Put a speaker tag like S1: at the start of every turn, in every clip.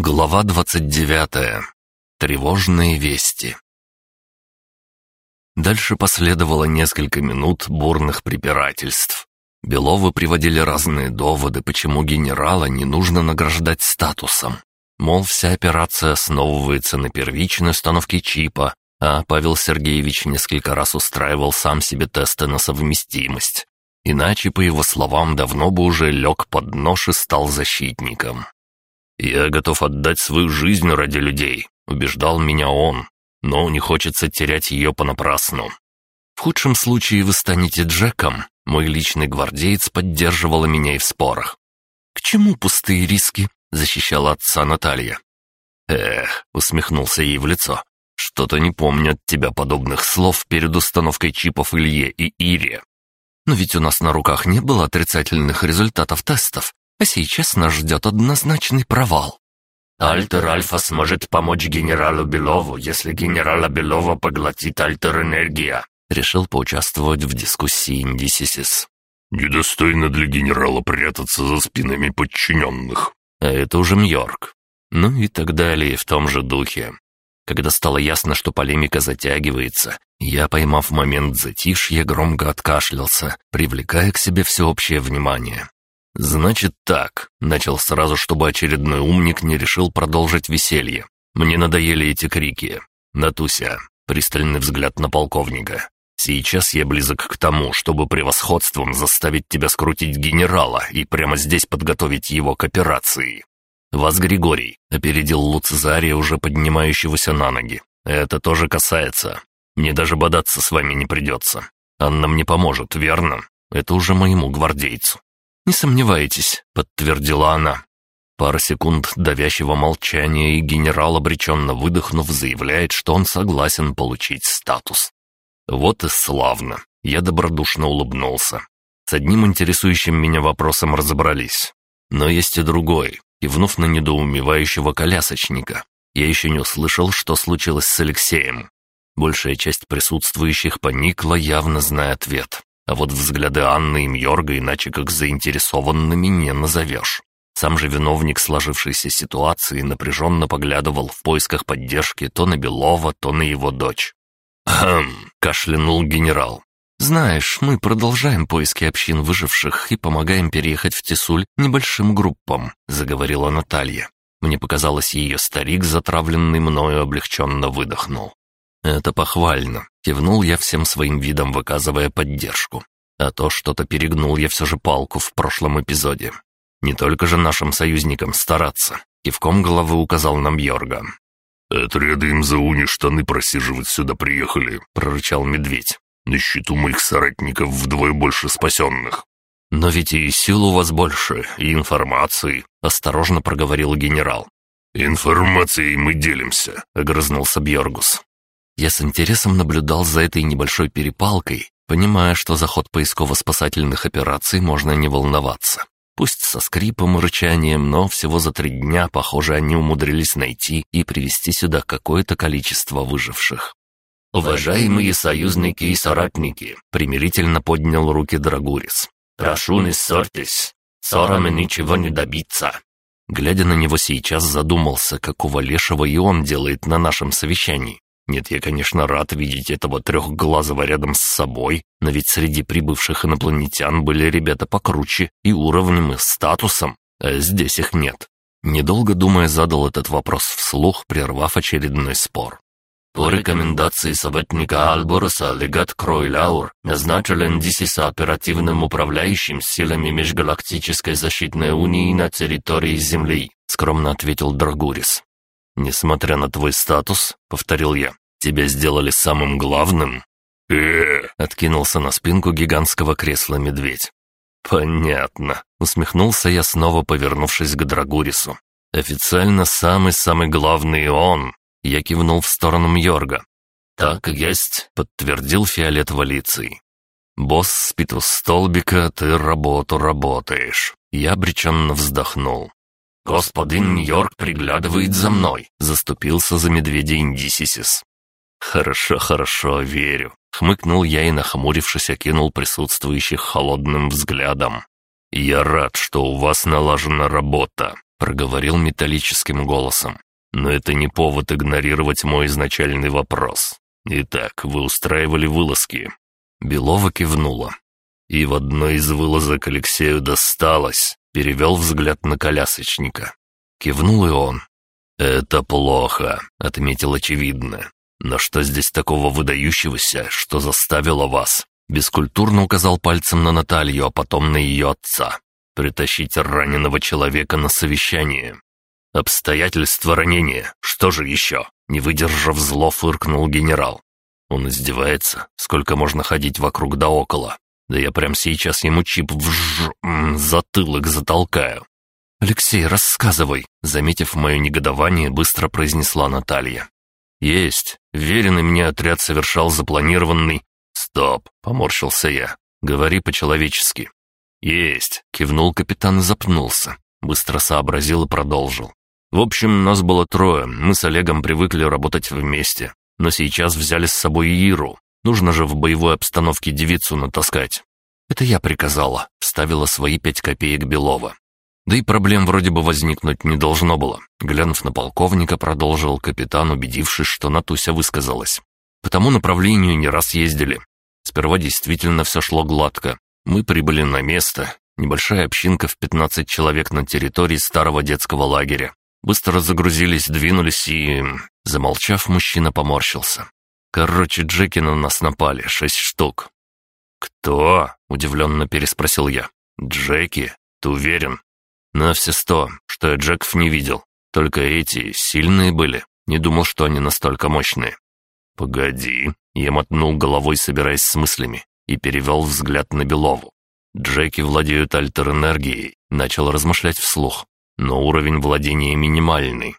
S1: Глава 29. Тревожные вести. Дальше последовало несколько минут бурных препирательств. Беловы приводили разные доводы, почему генерала не нужно награждать статусом. Мол, вся операция основывается на первичной установке чипа, а Павел Сергеевич несколько раз устраивал сам себе тесты на совместимость. Иначе, по его словам, давно бы уже лег под нож и стал защитником. «Я готов отдать свою жизнь ради людей», — убеждал меня он, «но не хочется терять ее понапрасну». В худшем случае вы станете Джеком. Мой личный гвардеец поддерживала меня и в спорах. «К чему пустые риски?» — защищала отца Наталья. «Эх», — усмехнулся ей в лицо, — «что-то не помню от тебя подобных слов перед установкой чипов Илье и Ире». «Но ведь у нас на руках не было отрицательных результатов тестов а сейчас нас ждет однозначный провал.
S2: Альтер Альфа сможет помочь генералу Белову, если генерала Белова поглотит Альтер Энергия.
S1: Решил поучаствовать в дискуссии Индисисис.
S3: Недостойно для генерала прятаться за спинами подчиненных.
S1: А это уже Мьорк. Ну и так далее в том же духе. Когда стало ясно, что полемика затягивается, я, поймав момент затишья, громко откашлялся, привлекая к себе всеобщее внимание. «Значит так», — начал сразу, чтобы очередной умник не решил продолжить веселье. «Мне надоели эти крики. Натуся, пристальный взгляд на полковника. Сейчас я близок к тому, чтобы превосходством заставить тебя скрутить генерала и прямо здесь подготовить его к операции. Вас, Григорий, опередил Луцезария, уже поднимающегося на ноги. Это тоже касается. Мне даже бодаться с вами не придется. Анна мне поможет, верно? Это уже моему гвардейцу. «Не сомневайтесь», — подтвердила она. Пара секунд давящего молчания, и генерал, обреченно выдохнув, заявляет, что он согласен получить статус. Вот и славно. Я добродушно улыбнулся. С одним интересующим меня вопросом разобрались. Но есть и другой, кивнув на недоумевающего колясочника. Я еще не услышал, что случилось с Алексеем. Большая часть присутствующих поникла, явно зная ответ. А вот взгляды Анны и Мьорга иначе как заинтересованными не назовешь. Сам же виновник сложившейся ситуации напряженно поглядывал в поисках поддержки то на Белова, то на его дочь. «Хм!» — кашлянул генерал. «Знаешь, мы продолжаем поиски общин выживших и помогаем переехать в Тесуль небольшим группам», — заговорила Наталья. Мне показалось, ее старик, затравленный мною, облегченно выдохнул. «Это похвально. Кивнул я всем своим видом, выказывая поддержку. А то что-то перегнул я все же палку в прошлом эпизоде. Не только же нашим союзникам стараться. Кивком головы указал нам Йорга.
S3: «Отряды им за уни штаны просиживать сюда приехали», — прорычал медведь. «На счету моих соратников вдвое больше спасенных».
S1: «Но ведь и сил у вас больше, и информации», — осторожно проговорил генерал.
S3: «Информацией мы делимся», — огрызнулся Бьоргус.
S1: Я с интересом наблюдал за этой небольшой перепалкой, понимая, что за ход поисково-спасательных операций можно не волноваться. Пусть со скрипом и рычанием, но всего за три дня, похоже, они умудрились найти и привести сюда какое-то количество выживших.
S2: «Уважаемые союзники и соратники!» — примирительно поднял руки Драгурис. «Прошу, не ссорьтесь! Ссорами ничего не добиться!»
S1: Глядя на него сейчас, задумался, какого лешего и он делает на нашем совещании. Нет, я, конечно, рад видеть этого трехглазого рядом с собой, но ведь среди прибывших инопланетян были ребята покруче и уровнем, и статусом, а здесь их нет. Недолго думая, задал этот вопрос вслух, прервав очередной спор.
S2: По рекомендации советника Альбороса, легат Кройлаур назначен НДСС оперативным управляющим силами Межгалактической защитной унии на территории Земли», — скромно ответил Драгурис.
S1: «Несмотря на твой статус», — повторил я, Тебя сделали самым главным?» откинулся на спинку гигантского кресла медведь. «Понятно», — усмехнулся я снова, повернувшись к Драгурису. «Официально самый-самый главный он!» — я кивнул в сторону Мьорга.
S2: «Так есть», —
S1: подтвердил Фиолет Валиций. «Босс спит у столбика, ты работу работаешь». Я обреченно вздохнул.
S2: «Господин Нью-Йорк приглядывает за мной», —
S1: заступился за медведя Индисисис. «Хорошо, хорошо, верю», — хмыкнул я и, нахмурившись, окинул присутствующих холодным взглядом. «Я рад, что у вас налажена работа», — проговорил металлическим голосом. «Но это не повод игнорировать мой изначальный вопрос. Итак, вы устраивали вылазки?» Белова кивнула. «И в одной из вылазок Алексею досталось», — перевел взгляд на колясочника. Кивнул и он. «Это плохо», — отметил очевидно. Но что здесь такого выдающегося, что заставило вас?» Бескультурно указал пальцем на Наталью, а потом на ее отца. «Притащить раненого человека на совещание». «Обстоятельства ранения. Что же еще?» Не выдержав зло, фыркнул генерал. Он издевается, сколько можно ходить вокруг да около. Да я прямо сейчас ему чип в ж... затылок затолкаю. «Алексей, рассказывай», — заметив мое негодование, быстро произнесла Наталья. «Есть. Веренный мне отряд совершал запланированный...» «Стоп!» — поморщился я. «Говори по-человечески». «Есть!» — кивнул капитан и запнулся. Быстро сообразил и продолжил. «В общем, нас было трое. Мы с Олегом привыкли работать вместе. Но сейчас взяли с собой Иру. Нужно же в боевой обстановке девицу натаскать». «Это я приказала», — вставила свои пять копеек Белова. Да и проблем вроде бы возникнуть не должно было. Глянув на полковника, продолжил капитан, убедившись, что Натуся высказалась. По тому направлению не раз ездили. Сперва действительно все шло гладко. Мы прибыли на место. Небольшая общинка в 15 человек на территории старого детского лагеря. Быстро загрузились, двинулись и... Замолчав, мужчина поморщился. «Короче, Джеки на нас напали, шесть штук». «Кто?» — удивленно переспросил я. «Джеки? Ты уверен?» На все сто, что я Джеков не видел. Только эти сильные были. Не думал, что они настолько мощные. «Погоди», — я мотнул головой, собираясь с мыслями, и перевел взгляд на Белову. «Джеки владеют альтер-энергией», — начал размышлять вслух. «Но уровень владения минимальный».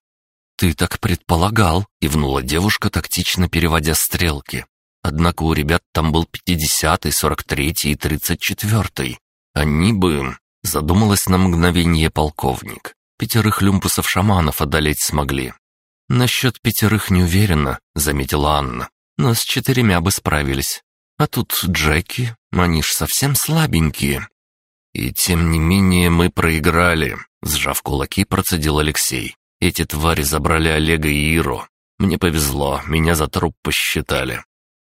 S1: «Ты так предполагал», — кивнула девушка, тактично переводя стрелки. Однако у ребят там был 50-й, 43-й и 34-й. Они бы... Задумалась на мгновение полковник. Пятерых люмпусов-шаманов одолеть смогли. «Насчет пятерых не уверена», — заметила Анна. «Но с четырьмя бы справились. А тут Джеки, они ж совсем слабенькие». «И тем не менее мы проиграли», — сжав кулаки, процедил Алексей. «Эти твари забрали Олега и Иру. Мне повезло, меня за труп посчитали».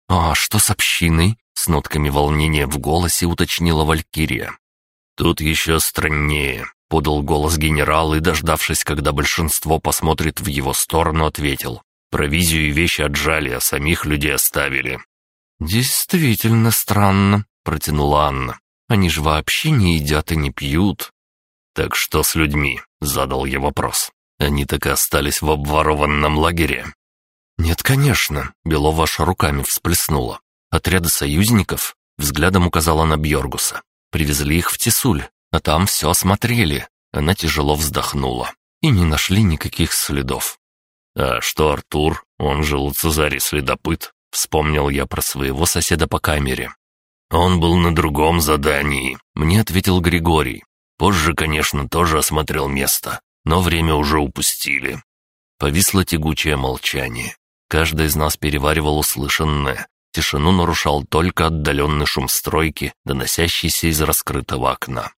S1: «А что с общиной?» — с нотками волнения в голосе уточнила Валькирия. «Тут еще страннее», — подал голос генерал и, дождавшись, когда большинство посмотрит в его сторону, ответил. «Провизию и вещи отжали, а самих людей оставили». «Действительно странно», — протянула Анна. «Они же вообще не едят и не пьют». «Так что с людьми?» — задал я вопрос. «Они так и остались в обворованном лагере». «Нет, конечно», — Белова аж руками всплеснула. «Отряды союзников?» — взглядом указала на Бьоргуса. Привезли их в Тесуль, а там все осмотрели. Она тяжело вздохнула. И не нашли никаких следов. «А что Артур? Он же Луцезарий следопыт», — вспомнил я про своего соседа по камере. «Он был на другом задании», — мне ответил Григорий. «Позже, конечно, тоже осмотрел место, но время уже упустили». Повисло тягучее молчание. Каждый из нас переваривал услышанное, Тишину нарушал только отдаленный шум стройки, доносящийся из раскрытого окна.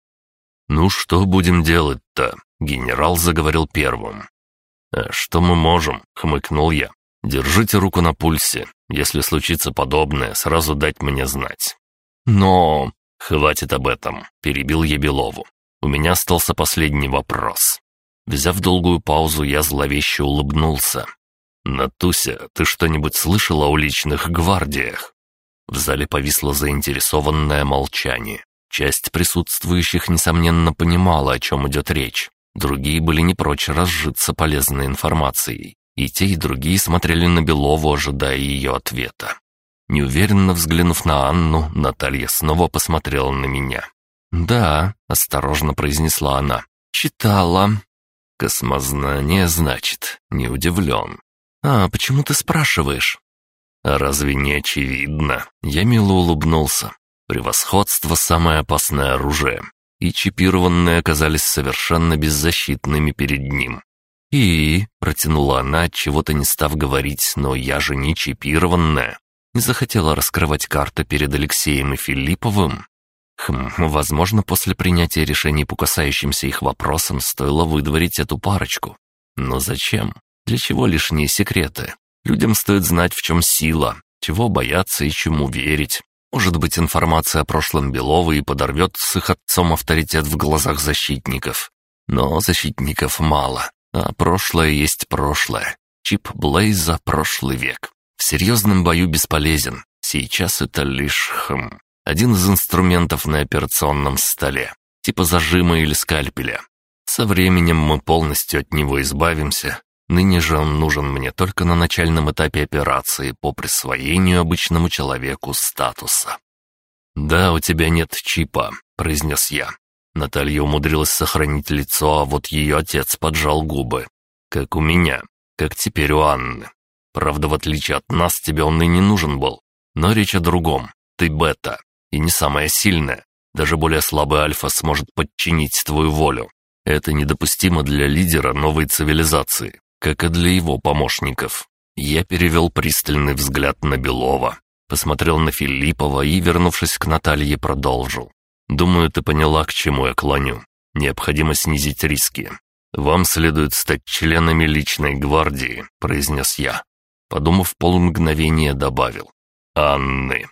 S1: «Ну что будем делать-то?» — генерал заговорил первым. «А что мы можем?» — хмыкнул я. «Держите руку на пульсе. Если случится подобное, сразу дать мне знать». «Но...» «Хватит об этом», — перебил я Белову. «У меня остался последний вопрос». Взяв долгую паузу, я зловеще улыбнулся. «Натуся, ты что-нибудь слышала о личных гвардиях?» В зале повисло заинтересованное молчание. Часть присутствующих, несомненно, понимала, о чем идет речь. Другие были не прочь разжиться полезной информацией. И те, и другие смотрели на Белову, ожидая ее ответа. Неуверенно взглянув на Анну, Наталья снова посмотрела на меня. «Да», — осторожно произнесла она, — «читала». «Космознание, значит, не удивлен. «А, почему ты спрашиваешь?» «А разве не очевидно?» Я мило улыбнулся. «Превосходство — самое опасное оружие, и чипированные оказались совершенно беззащитными перед ним». «И...» — протянула она, чего-то не став говорить, «но я же не чипированная». Не захотела раскрывать карты перед Алексеем и Филипповым. Хм, возможно, после принятия решений по касающимся их вопросам стоило выдворить эту парочку. Но зачем? Для чего лишние секреты? Людям стоит знать, в чем сила, чего бояться и чему верить. Может быть, информация о прошлом Белова и подорвет с их отцом авторитет в глазах защитников. Но защитников мало, а прошлое есть прошлое. Чип Блейза — прошлый век. В серьезном бою бесполезен. Сейчас это лишь хм, один из инструментов на операционном столе, типа зажима или скальпеля. Со временем мы полностью от него избавимся, Ныне же он нужен мне только на начальном этапе операции по присвоению обычному человеку статуса. «Да, у тебя нет чипа», — произнес я. Наталья умудрилась сохранить лицо, а вот ее отец поджал губы. «Как у меня, как теперь у Анны. Правда, в отличие от нас, тебе он и не нужен был. Но речь о другом. Ты бета, и не самая сильная. Даже более слабый альфа сможет подчинить твою волю. Это недопустимо для лидера новой цивилизации как и для его помощников. Я перевел пристальный взгляд на Белова, посмотрел на Филиппова и, вернувшись к Наталье, продолжил. «Думаю, ты поняла, к чему я клоню. Необходимо снизить риски. Вам следует стать членами личной гвардии», — произнес я. Подумав полумгновение, добавил. «Анны».